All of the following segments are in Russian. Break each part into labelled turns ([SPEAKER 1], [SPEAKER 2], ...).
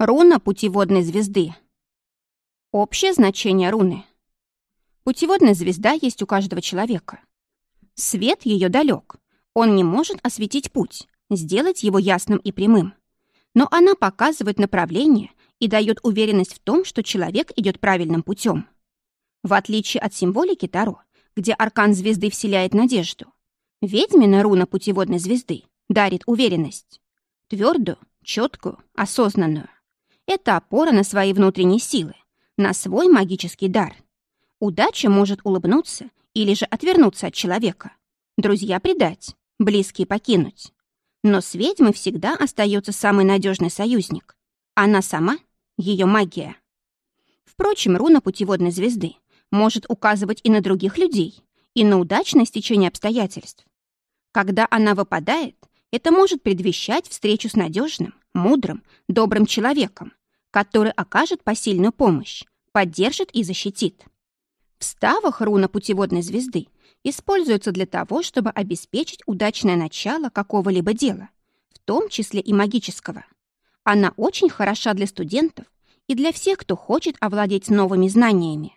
[SPEAKER 1] Руна путеводной звезды. Общее значение руны. Путеводная звезда есть у каждого человека. Свет ее далек. Он не может осветить путь, сделать его ясным и прямым. Но она показывает направление и дает уверенность в том, что человек идет правильным путем. В отличие от символики Таро, где аркан звезды вселяет надежду, ведьмина руна путеводной звезды дарит уверенность. Твердую, четкую, осознанную. Это опора на свои внутренние силы, на свой магический дар. Удача может улыбнуться или же отвернуться от человека. Друзья предать, близкие покинуть. Но с ведьмой всегда остается самый надежный союзник. Она сама — ее магия. Впрочем, руна путеводной звезды может указывать и на других людей, и на удачное стечение обстоятельств. Когда она выпадает, это может предвещать встречу с надежным, мудрым, добрым человеком, который окажет посильную помощь, поддержит и защитит. В ставах руна путеводной звезды используется для того, чтобы обеспечить удачное начало какого-либо дела, в том числе и магического. Она очень хороша для студентов и для всех, кто хочет овладеть новыми знаниями.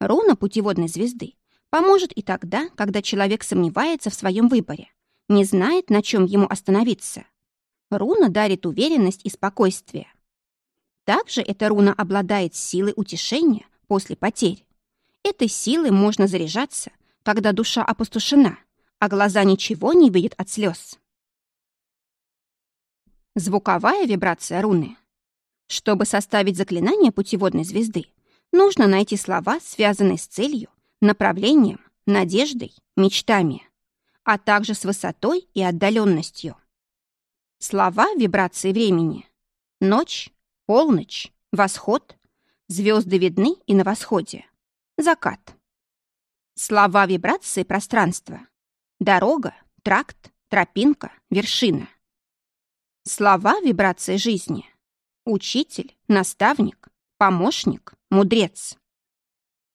[SPEAKER 1] Руна путеводной звезды поможет и тогда, когда человек сомневается в своем выборе, не знает, на чем ему остановиться. Руна дарит уверенность и спокойствие. Также эта руна обладает силой утешения после потерь. Этой силой можно заряжаться, когда душа опустошена, а глаза ничего не видят от слез. Звуковая вибрация руны. Чтобы составить заклинание путеводной звезды, нужно найти слова, связанные с целью, направлением, надеждой, мечтами, а также с высотой и отдаленностью. Слова вибрации времени. Ночь, Полночь, восход, звезды видны и на восходе. Закат. Слова вибрации пространства. Дорога, тракт, тропинка, вершина. Слова вибрации жизни. Учитель, наставник, помощник, мудрец.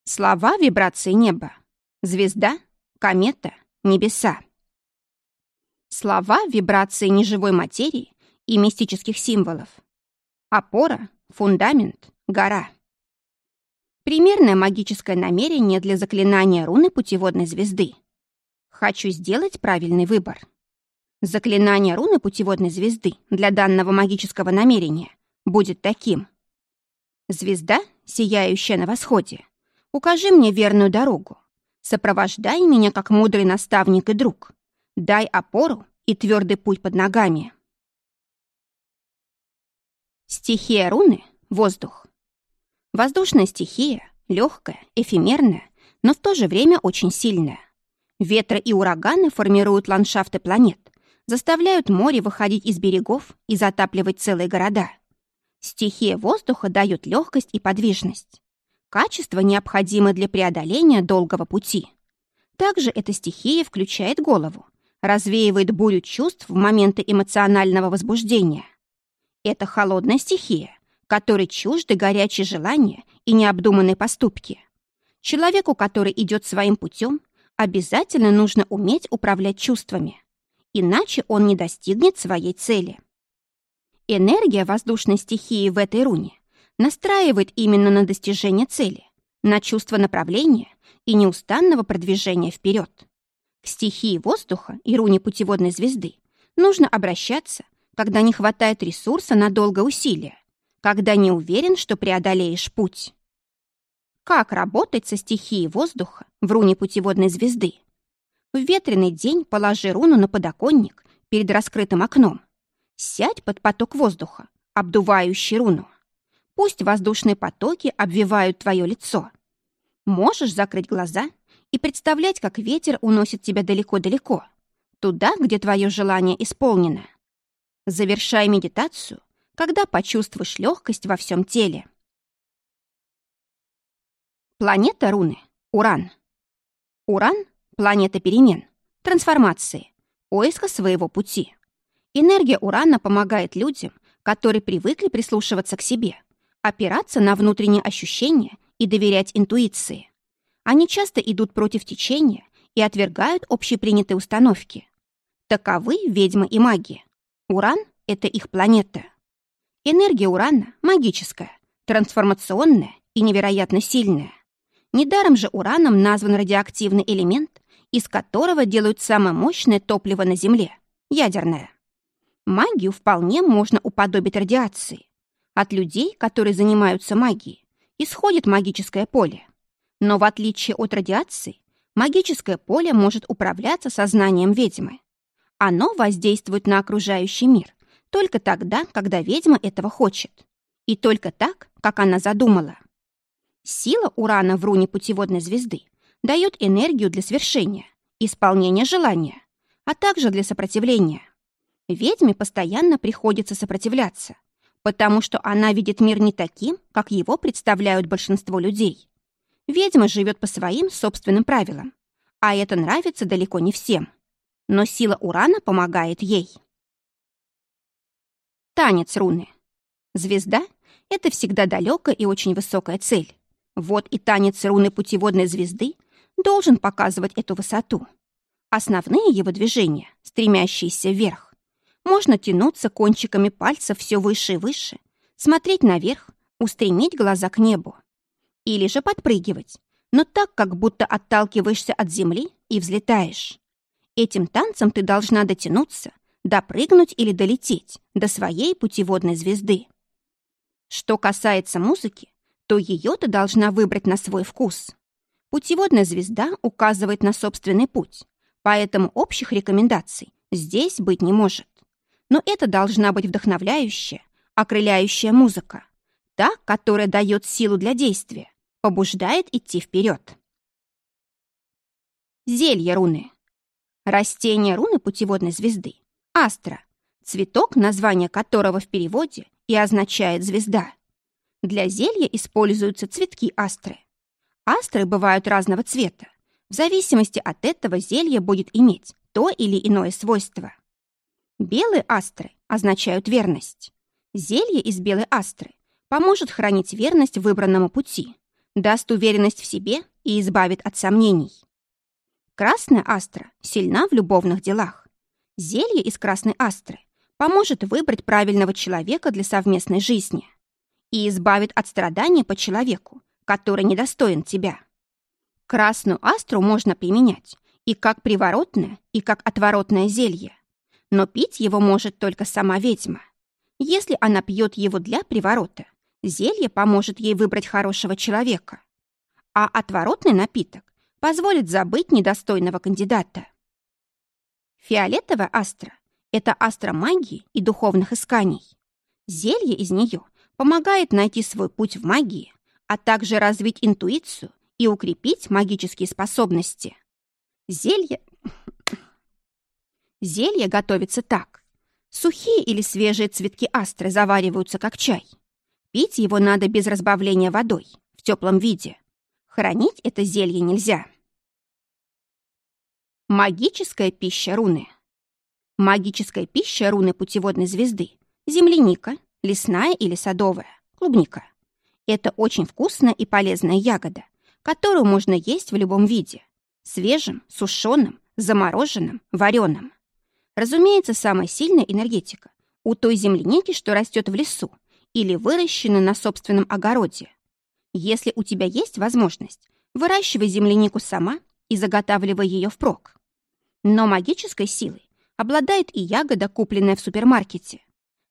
[SPEAKER 1] Слова вибрации неба. Звезда, комета, небеса. Слова вибрации неживой материи и мистических символов. Опора, фундамент, гора. Примерное магическое намерение для заклинания руны путеводной звезды. Хочу сделать правильный выбор. Заклинание руны путеводной звезды для данного магического намерения будет таким. Звезда, сияющая на восходе, укажи мне верную дорогу. Сопровождай меня как мудрый наставник и друг. Дай опору и твердый путь под ногами. Стихия руны — воздух. Воздушная стихия — легкая, эфемерная, но в то же время очень сильная. Ветры и ураганы формируют ландшафты планет, заставляют море выходить из берегов и затапливать целые города. Стихия воздуха дает легкость и подвижность. Качество, необходимое для преодоления долгого пути. Также эта стихия включает голову, развеивает бурю чувств в моменты эмоционального возбуждения – это холодная стихия, которой чужды горячие желания и необдуманные поступки. Человеку, который идет своим путем, обязательно нужно уметь управлять чувствами, иначе он не достигнет своей цели. Энергия воздушной стихии в этой руне настраивает именно на достижение цели, на чувство направления и неустанного продвижения вперед. К стихии воздуха и руне путеводной звезды нужно обращаться когда не хватает ресурса на долгое усилие, когда не уверен, что преодолеешь путь. Как работать со стихией воздуха в руне путеводной звезды? В ветреный день положи руну на подоконник перед раскрытым окном. Сядь под поток воздуха, обдувающий руну. Пусть воздушные потоки обвивают твое лицо. Можешь закрыть глаза и представлять, как ветер уносит тебя далеко-далеко, туда, где твое желание исполнено. Завершай медитацию, когда почувствуешь легкость во всем теле. Планета руны — Уран. Уран — планета перемен, трансформации, поиска своего пути. Энергия Урана помогает людям, которые привыкли прислушиваться к себе, опираться на внутренние ощущения и доверять интуиции. Они часто идут против течения и отвергают общепринятые установки. Таковы ведьмы и маги. Уран — это их планета. Энергия урана магическая, трансформационная и невероятно сильная. Недаром же ураном назван радиоактивный элемент, из которого делают самое мощное топливо на Земле – ядерное. Магию вполне можно уподобить радиации. От людей, которые занимаются магией, исходит магическое поле. Но в отличие от радиации, магическое поле может управляться сознанием ведьмы. Оно воздействует на окружающий мир только тогда, когда ведьма этого хочет. И только так, как она задумала. Сила урана в руне путеводной звезды дает энергию для свершения, исполнения желания, а также для сопротивления. Ведьме постоянно приходится сопротивляться, потому что она видит мир не таким, как его представляют большинство людей. Ведьма живет по своим собственным правилам, а это нравится далеко не всем. Но сила урана помогает ей. Танец руны. Звезда — это всегда далекая и очень высокая цель. Вот и танец руны путеводной звезды должен показывать эту высоту. Основные его движения, стремящиеся вверх. Можно тянуться кончиками пальцев все выше и выше, смотреть наверх, устремить глаза к небу. Или же подпрыгивать, но так, как будто отталкиваешься от земли и взлетаешь. Этим танцем ты должна дотянуться, допрыгнуть или долететь до своей путеводной звезды. Что касается музыки, то ее ты должна выбрать на свой вкус. Путеводная звезда указывает на собственный путь, поэтому общих рекомендаций здесь быть не может. Но это должна быть вдохновляющая, окрыляющая музыка, та, которая дает силу для действия, побуждает идти вперед. Зелье руны. Растение руны путеводной звезды – астра, цветок, название которого в переводе и означает «звезда». Для зелья используются цветки астры. Астры бывают разного цвета. В зависимости от этого зелье будет иметь то или иное свойство. Белые астры означают верность. Зелье из белой астры поможет хранить верность выбранному пути, даст уверенность в себе и избавит от сомнений. Красная астра сильна в любовных делах. Зелье из красной астры поможет выбрать правильного человека для совместной жизни и избавит от страданий по человеку, который недостоин тебя. Красную астру можно применять и как приворотное, и как отворотное зелье. Но пить его может только сама ведьма. Если она пьет его для приворота, зелье поможет ей выбрать хорошего человека. А отворотный напиток позволит забыть недостойного кандидата. Фиолетовая астра – это астра магии и духовных исканий. Зелье из нее помогает найти свой путь в магии, а также развить интуицию и укрепить магические способности. Зелье... Зелье готовится так. Сухие или свежие цветки астры завариваются как чай. Пить его надо без разбавления водой, в теплом виде. Хранить это зелье нельзя. Магическая пища руны. Магическая пища руны путеводной звезды – земляника, лесная или садовая, клубника. Это очень вкусная и полезная ягода, которую можно есть в любом виде – свежим, сушеным, замороженным, вареным. Разумеется, самая сильная энергетика у той земляники, что растет в лесу или выращена на собственном огороде. Если у тебя есть возможность, выращивай землянику сама и заготавливай ее впрок. Но магической силой обладает и ягода, купленная в супермаркете.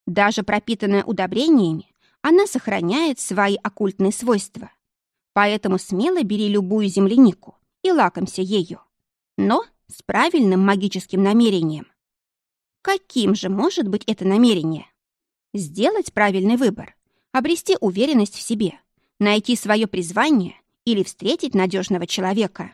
[SPEAKER 1] Даже пропитанная удобрениями, она сохраняет свои оккультные свойства. Поэтому смело бери любую землянику и лакомься ею. Но с правильным магическим намерением. Каким же может быть это намерение? Сделать правильный выбор, обрести уверенность в себе, найти свое призвание или встретить надежного человека.